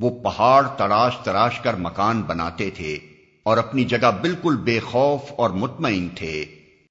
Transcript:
وہ پہاڑ تراش تراش کر مکان بناتے تھے اور اپنی جگہ بالکل بے خوف اور مطمئن تھے۔